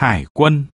Hải quân.